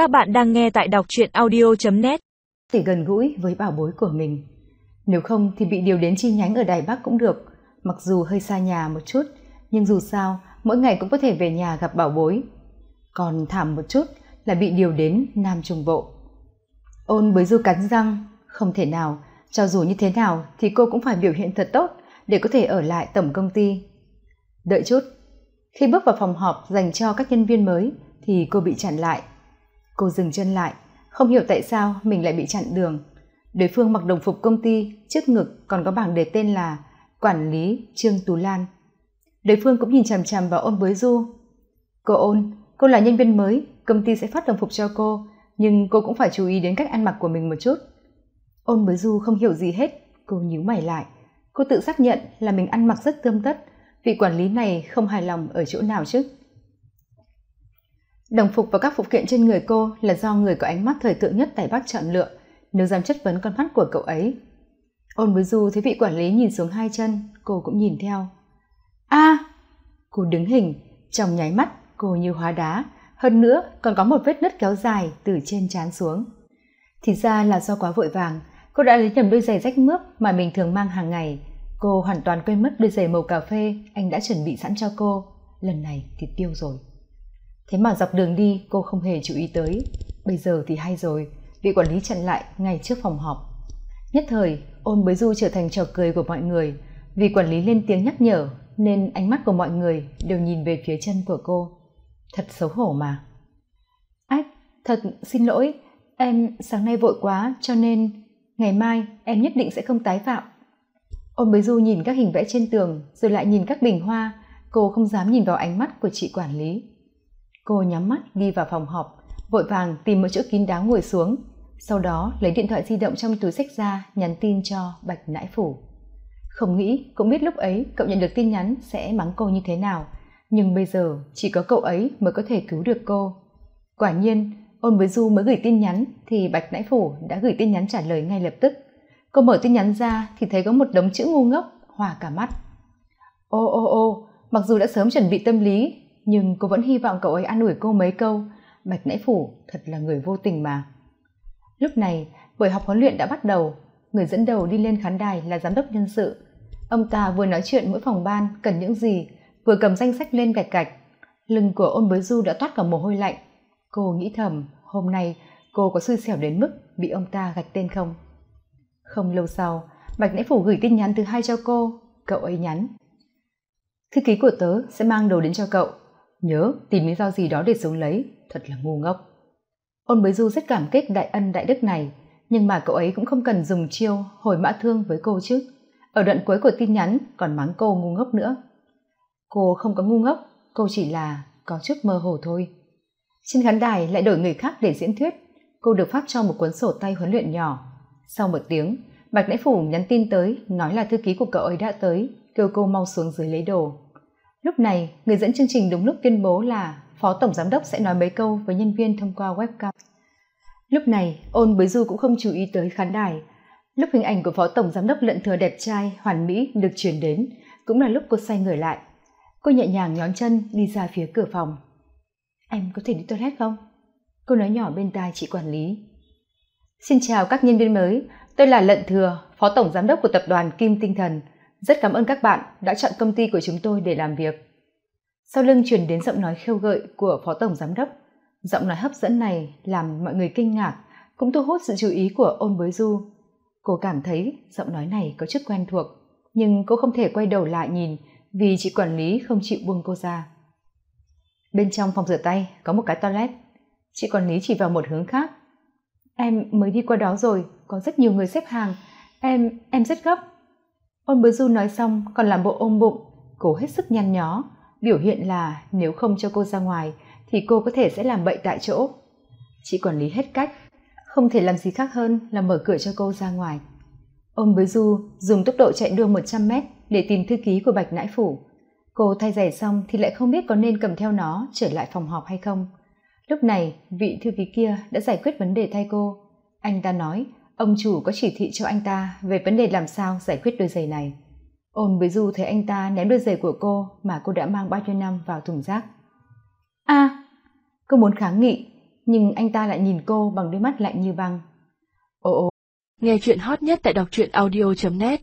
Các bạn đang nghe tại đọc truyện audio.net Thì gần gũi với bảo bối của mình. Nếu không thì bị điều đến chi nhánh ở Đài Bắc cũng được. Mặc dù hơi xa nhà một chút, nhưng dù sao, mỗi ngày cũng có thể về nhà gặp bảo bối. Còn thảm một chút là bị điều đến Nam Trung Bộ. Ôn bới du cắn răng, không thể nào, cho dù như thế nào thì cô cũng phải biểu hiện thật tốt để có thể ở lại tổng công ty. Đợi chút, khi bước vào phòng họp dành cho các nhân viên mới thì cô bị chặn lại. Cô dừng chân lại, không hiểu tại sao mình lại bị chặn đường. Đối phương mặc đồng phục công ty, trước ngực còn có bảng đề tên là Quản lý Trương Tú Lan. Đối phương cũng nhìn chằm chằm vào ôn bới du. Cô ôn, cô là nhân viên mới, công ty sẽ phát đồng phục cho cô, nhưng cô cũng phải chú ý đến cách ăn mặc của mình một chút. Ôn bới du không hiểu gì hết, cô nhíu mày lại. Cô tự xác nhận là mình ăn mặc rất tươm tất, vị quản lý này không hài lòng ở chỗ nào chứ đồng phục và các phụ kiện trên người cô là do người có ánh mắt thời thượng nhất tại bắc chọn lựa. Nếu dám chất vấn con mắt của cậu ấy. Ôn bối du thấy vị quản lý nhìn xuống hai chân, cô cũng nhìn theo. A! Cô đứng hình, trong nháy mắt, cô như hóa đá. Hơn nữa, còn có một vết nứt kéo dài từ trên trán xuống. Thì ra là do quá vội vàng. Cô đã lấy nhầm đôi giày rách mướp mà mình thường mang hàng ngày. Cô hoàn toàn quên mất đôi giày màu cà phê anh đã chuẩn bị sẵn cho cô. Lần này thì tiêu rồi thế mà dọc đường đi, cô không hề chú ý tới. Bây giờ thì hay rồi, vị quản lý chặn lại ngay trước phòng họp. Nhất thời, ôn bới du trở thành trò cười của mọi người. Vì quản lý lên tiếng nhắc nhở, nên ánh mắt của mọi người đều nhìn về phía chân của cô. Thật xấu hổ mà. Ách, thật, xin lỗi, em sáng nay vội quá, cho nên ngày mai em nhất định sẽ không tái phạm. Ôn bới du nhìn các hình vẽ trên tường, rồi lại nhìn các bình hoa. Cô không dám nhìn vào ánh mắt của chị quản lý cô nhắm mắt đi vào phòng họp, vội vàng tìm một chỗ kín đáo ngồi xuống. Sau đó lấy điện thoại di động trong túi sách ra, nhắn tin cho bạch nãi phủ. Không nghĩ cũng biết lúc ấy cậu nhận được tin nhắn sẽ mắng cô như thế nào, nhưng bây giờ chỉ có cậu ấy mới có thể cứu được cô. Quả nhiên, ôn với du mới gửi tin nhắn thì bạch nãi phủ đã gửi tin nhắn trả lời ngay lập tức. Cô mở tin nhắn ra thì thấy có một đống chữ ngu ngốc, hòa cả mắt. Ô ô ô, mặc dù đã sớm chuẩn bị tâm lý nhưng cô vẫn hy vọng cậu ấy an ủi cô mấy câu. Bạch nãy phủ thật là người vô tình mà. Lúc này, buổi học huấn luyện đã bắt đầu. Người dẫn đầu đi lên khán đài là giám đốc nhân sự. Ông ta vừa nói chuyện mỗi phòng ban cần những gì, vừa cầm danh sách lên gạch gạch lưng của ôn bới du đã toát cả mồ hôi lạnh. Cô nghĩ thầm, hôm nay cô có xui xẻo đến mức bị ông ta gạch tên không? Không lâu sau, bạch nãy phủ gửi tin nhắn thứ hai cho cô. Cậu ấy nhắn, thư ký của tớ sẽ mang đồ đến cho cậu nhớ, tìm lý do gì đó để sống lấy. Thật là ngu ngốc. Ôn bới du rất cảm kích đại ân đại đức này, nhưng mà cậu ấy cũng không cần dùng chiêu hồi mã thương với cô chứ. Ở đoạn cuối của tin nhắn còn mắng cô ngu ngốc nữa. Cô không có ngu ngốc, cô chỉ là có chút mơ hồ thôi. Trên khán đài lại đổi người khác để diễn thuyết. Cô được phát cho một cuốn sổ tay huấn luyện nhỏ. Sau một tiếng, bạch lễ phủ nhắn tin tới, nói là thư ký của cậu ấy đã tới, kêu cô mau xuống dưới lấy đồ lúc này, người dẫn chương trình đúng lúc tuyên bố là phó tổng giám đốc sẽ nói mấy câu với nhân viên thông qua webcam. Lúc này, ôn bới du cũng không chú ý tới khán đài. Lúc hình ảnh của phó tổng giám đốc lận thừa đẹp trai, hoàn mỹ được truyền đến, cũng là lúc cô xoay người lại. Cô nhẹ nhàng nhón chân đi ra phía cửa phòng. Em có thể đi toilet không? Cô nói nhỏ bên tai chị quản lý. Xin chào các nhân viên mới, tôi là lận thừa, phó tổng giám đốc của tập đoàn kim tinh thần rất cảm ơn các bạn đã chọn công ty của chúng tôi để làm việc. Sau lưng truyền đến giọng nói khêu gợi của phó tổng giám đốc, giọng nói hấp dẫn này làm mọi người kinh ngạc, cũng thu hút sự chú ý của ôn bới du. Cô cảm thấy giọng nói này có chút quen thuộc, nhưng cô không thể quay đầu lại nhìn vì chị quản lý không chịu buông cô ra. Bên trong phòng rửa tay có một cái toilet, chị quản lý chỉ vào một hướng khác. Em mới đi qua đó rồi, có rất nhiều người xếp hàng. Em em rất gấp ôn bứa du nói xong, còn làm bộ ôm bụng, cố hết sức nhăn nhó, biểu hiện là nếu không cho cô ra ngoài, thì cô có thể sẽ làm bậy tại chỗ. Chị quản lý hết cách, không thể làm gì khác hơn là mở cửa cho cô ra ngoài. Ôn bứa du dùng tốc độ chạy đua một trăm mét để tìm thư ký của bạch nãi phủ. Cô thay giày xong thì lại không biết có nên cầm theo nó trở lại phòng họp hay không. Lúc này, vị thư ký kia đã giải quyết vấn đề thay cô. Anh ta nói ông chủ có chỉ thị cho anh ta về vấn đề làm sao giải quyết đôi giày này. Ôn với du thấy anh ta ném đôi giày của cô mà cô đã mang bao nhiêu năm vào thùng rác. A cô muốn kháng nghị nhưng anh ta lại nhìn cô bằng đôi mắt lạnh như băng. Ồ ồ. Nghe chuyện hot nhất tại đọc truyện audio net